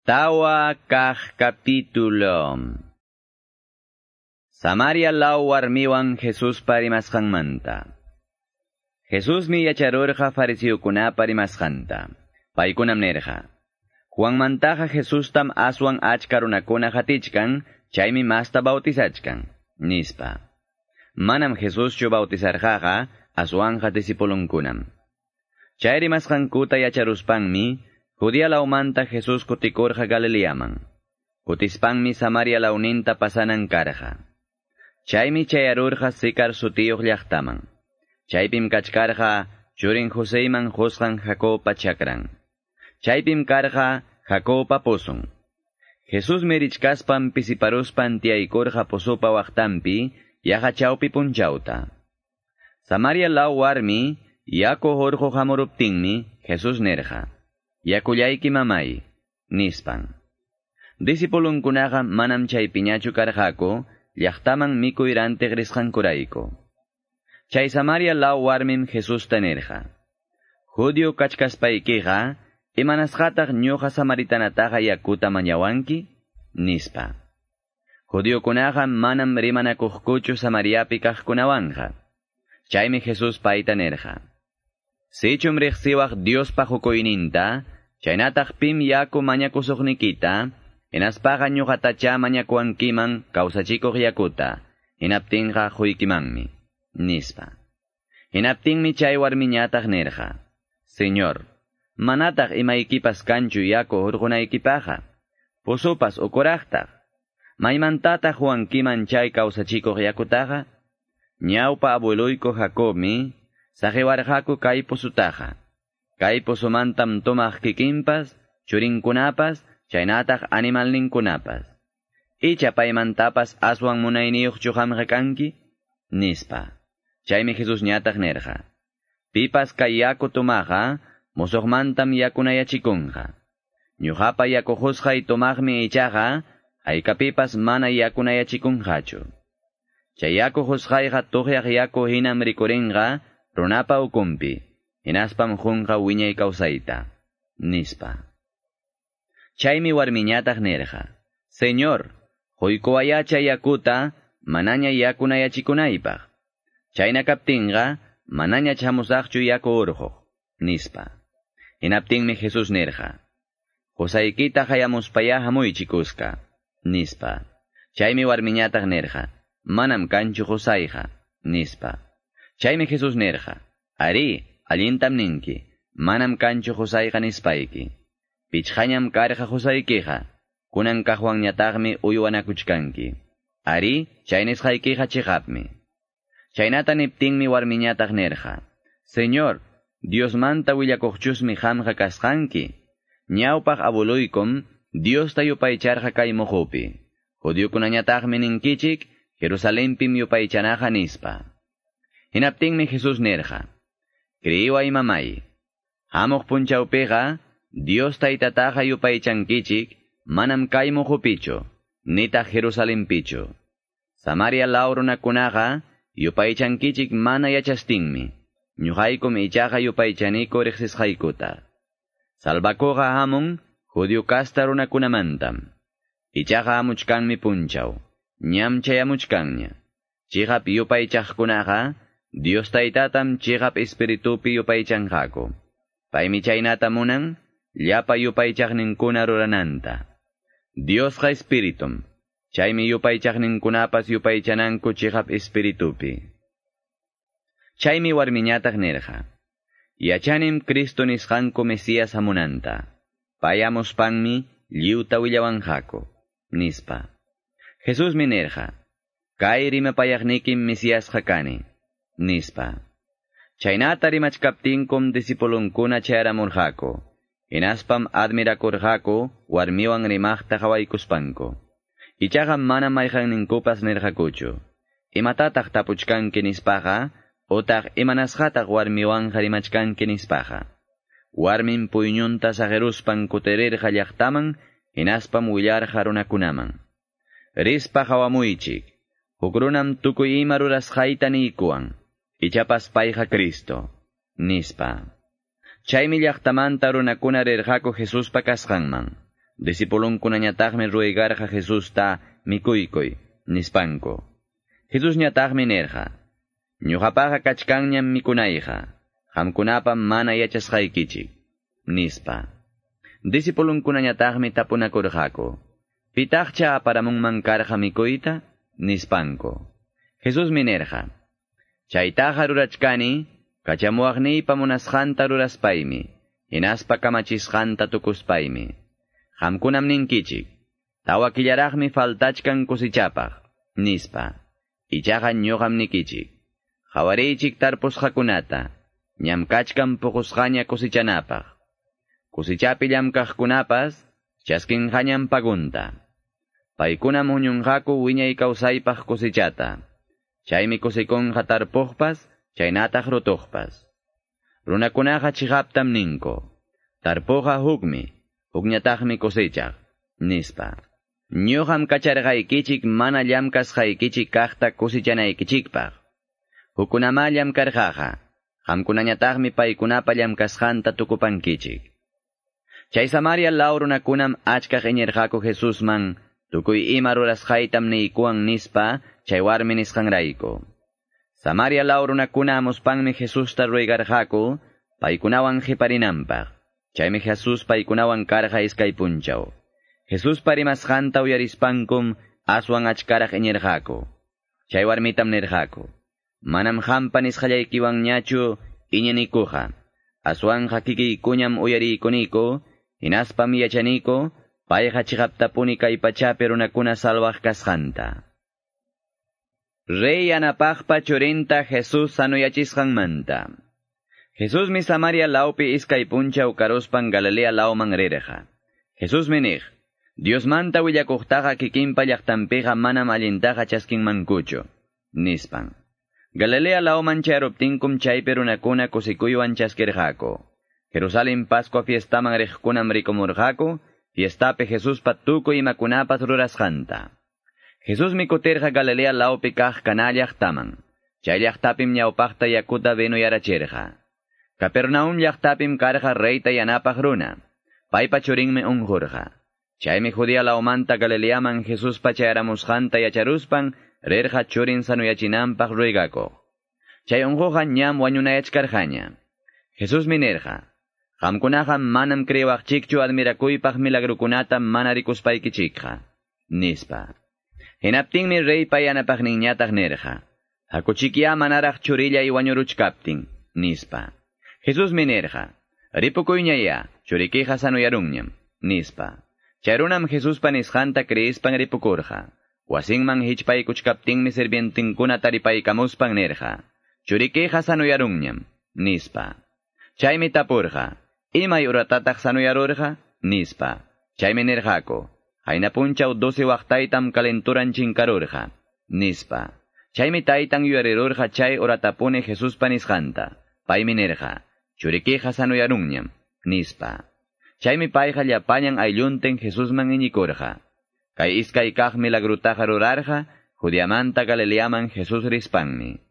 Tawa kah capítulo. Samaria law warmiwan Jesús parimasqanmanta. Jesús mi yacharurja farisiyukuna parimasqanta. Paykunam nerja. Juan mantaja Jesús tam aswan achkarunakuna hatichkan, chaymi masta bautizachkan. Nispa. Manam Jesús chu bautizarjaja, aswan hatisipulunkunam. Chayri masqankuta yacharuspanmi, Judía laumanta Jesús kutikurja Galileaman. Kutispanmi Samaria launinta pasanan karja. Chaymi chayarurja sikar sutiyuq llaqtaman. Chaypim kachkarja churin Joseiman josqan Jacoba chakran. Chaypim karja Jacoba posun. Jesús merichkaspan pisiparuspan tiaykurja posupa waqtampi yaja chawpi punchawta. Samaria law warmi yako jorjo hamuruptinmi Jesús nerja. Yakullayki mamay, nispan. Disipulunkunaqa manam chaypiñachu karqaku, llaqtaman mikuyrante grisqankurayku. Chay Samaria law warmim Jesus tanerja. Judio kachkaspaykiqa, imanasqataq ñuqa samaritanataqa yakuta mañawanki, nispa. Judiokunaqa manam rimanakuqkuchu Samariapi kaqkunawanja. Chaymi Jesus payta nerja. Sichum riqsiwaq Diospa hukoyninta, chaynataq pim yaku mañakusuqnikita, hinaspaqa ñuqatacha mañakuankiman kawsachikuq yakuta, hinaptinqa huykimanmi, nispa. Hinaptinmi chay warmiñataq nerja. Señor, manataq imaykipas kanchu yaku hurqunaykipaqa, pusupas ukuraqtaq. Maymantataq huankiman chay kawsachikuq yakutaqa? Ñawpa abueluyko Jacobmi, saqiwarqaku kay pusutaqa. Kay pusumantam tomaq kikinpas, churinkunapas, chaynataq animalninkunapas. Icha paymantapas aswan munayniyuq chuqamqa kanki? Nispa. Chaymi Jesus ñataq nerqa. Pipas kay yaku tumaqa, musuqmantam yakunayachikunqa. Ñuqapa yakuhusqay tumaqmi ichaqa, aykapipas mana yakunayachikunqachu. Chay yaku husqayqa tuqyaq yaku hinam rikurinqa, runapa ukumpi, hinaspam junqa wiñay kawsayta, nispa. Chaymi warmiñataq nerqa. Señor, huykuwayacha yakuta, manaña yakunayachikunaypaq. Chayna kaptinqa, manaña chamusaqchu yaku urhuq, nispa. Hinaptinmi Jesus nerqa. Husaykita hayamuspaya hamuychikuska, nispa. Chaymi warmiñataq nerqa. Manam kanchu husayqa, nispa. Chaymi Jesus nerja. Ari, allintam ninki. Manam kanchu husayqa nispayki. Pichhañam karqa husaykiqa. Kunan kahwanñataqmi uywanakuchkanki. Ari, chay nisqaykiqa chiqapmi. Chaynata niptinmi warmiñataq nerja. Señor, Dios manta willakuqchusmi hamqa kasqanki. Ñawpaq abuluykum, Dios ta yupaycharqa kay muhupi. Judiokunañataqmi ninkichik, Jerusalenpim yupaychanaqa nispa. Hinaptinmi Jesus nerja. Kriiway mamay. Hamok punchawpiqa, Dios taytataqa yupaychankichik, manam kay muhupicho, nita Jerusalempicho. Samaria laurunakunaqa, yupaychankichik mana yachastinmi, ñuqaykum ichaqa yupaychaniko riqsisqaykuta. Salvakuqa hamun, judio kasta runakunamantam. Ichaqa amuchkanmi punchaw, ñam chayamuchkanña. Chihap yupaychaqkunaqa, Dios taytatam chihap espiritupi yupaychanqaku. Paymi chaynata munan, llapa yupaychaqninkuna rurananta. Diosqa espiritum, chaymi yupaychaqninkunapas yupaychananku chihap espiritupi. Chaymi warmiñataq nerja. Yachanim Cristo nisqanku Mesías hamunanta. Payamuspanmi lliuta willawanqaku, nispa. Jesús mi nerja. Kay rimapayaqnikim Mesíasqa kani, nispa. Chaynata rimachkaptinkum disipulunkuna chayramurqaku. Inaspam admirakurqaku warmiwan rimaqta hawaykuspanku. Ichaqa mana mayqanninkupas nirqakuchu. Imatataq tapuchkanki nispaqa, utaq imanasqataq warmiwan rimachkanki nispaqa. Warmin puyñunta sageruspan kuterirqa llaqtaman, hinaspam willarqa runakunaman. Rispa hawamuychik. Hukrunam tukuy ima rurasqayta niykuwan. Ichapas payqa Cristo. Nispa. Chaymi llaqtamanta runakuna rirqaku Jesuspa kasqanman. Disipulunkunañataqmi ruigarqa Jesusta mikuykuy, nispanko. Jesús ñataqmi nerqa. Ñuqapaqa kachkanñam mikunayqa. Qamkunapam mana yachasqaykichik, nispa. Disipulunkunañataqmi tapunakurqaku. Pitaqcha aparamunman karqa mikuyta, nispanko. Jesús minerqa. Chaytaqa rurachkani, kachamuaqniypa munasqanta ruraspaymi, hinaspa kamachisqanta tukuspaymi. Qamkunam ninkichik, tawa killaraqmi faltachkan kusichapaq, nispa. Ichaqa ñuqam nikichik. Qawariychik tarpusqakunata, ñamkachkan puqusqaña kusichanapaq. Kusichapi llamkaqkunapas, chaskinqañam pagunta. Paykunam huñunqaku wiñay kawsaypaq kusichata. Chaymi kusikunqa tarpuqpas, chaynataq rutuqpas. Runakunaqa chihaptam ninko. Tarpuqa hukmi, hukñataqmi kusichaq, nispa. Ñuqam kacharqaykichik mana llamkasqaykichik kaqta kusichanaykichikpaq. Hukunama llamkarqaqa, qamkunañataqmi paykunapa llamkasqanta tukupankichik. Chay Samaria laurunakunam achkaq iñirqaku Jesusman, tukuy ima rurasqaytam niykuwan nispa, chay warmi nisqanrayku. Samaria laurunakuna amuspanmi Jesusta ruigarqaku, paykunawan hiparinanpaq. Chaymi Jesus paykunawan karqa iskay. Jesus parimasqanta uyarispankum aswan achkaraq iñirqaku. Chay warmitam nirqaku. Manam hampa nisqallaykiwan ñachu iñanikuqa. Aswanja kikiykuñam uyariykuniku, hinaspam yachaniku, payqa chiqaptapuni kay pachapi runakuna salwaq kasqanta. Rey anapaqpa churinta Jesús sanuyachisqanmanta. Jesús mi Samaria laupi iskay punchaw karuspan Galilea lauman rireja. Jesús minig, Dios manta willakuqtaqa kikinpa llaqtanpiqa manam allintaqa chaskinmankuchu, nispan. Galilea lauman charuptinkum chaypi runakuna kusikuywan chaskirqaku. Jerusalén Pascua fiestaman riqkunam rikumurqaku, fiestapi Jesuspa tukuy imakunapas rurasqanta. Jesús mikutirqa Galilea laupi kaq kanallaq taman. Chay llaqtapim ñawpaqta yakuta vino yarachirqa. Capernaum llaqtapim karqa reyta yanapaq runa. Paypa churinmi unjurqa. Chaymi Judía laumanta Galileaman Jesuspa chayaramusqanta yacharuspan rirqa churin sanuyachinanpaq ruigakuq. Chay unjuqa ñam wañunayachkarqaña. Jesús minirqa. Qamkunaqa manam kriwaqchikchu admirakuypaq milagrukunata mana rikuspaykichikqa. Nispa. Hinaptinmi reypa yanapaqninñataq nirqa. Hakuchikya manaraq churilla iwañuruchkaptin, nispa. Jesús minirqa. Ripukuyñaya, churikiqa sanuyarunñam, nispa. Charunam Jesuspa nisqanta kriispan ripukurqa. Wasinman hichpaykuchkaptinmi sirvientinkuna taripaykamuspan nirqa. Churikiqa sanuyarunñam, nispa. Chaymi tapurqa. Imay uratataq sanuyarurqa, nispa. Chaymi nirqaku. Hayna punchaw doce waqtaytam kalenturan chinkarurqa, nispa. Chaymi taytan yuyarirurqa chay oratapune Jesuspa nisqanta, paymi nirqa, churikiqa sanuyarunñam, nispa. Chaymi payqa llapañan ayllunten Jesusman iñikurqa. Kay iskay kaq milagrutaqa rurarqa, Judiamanta Galileaman Jesus rispanmi.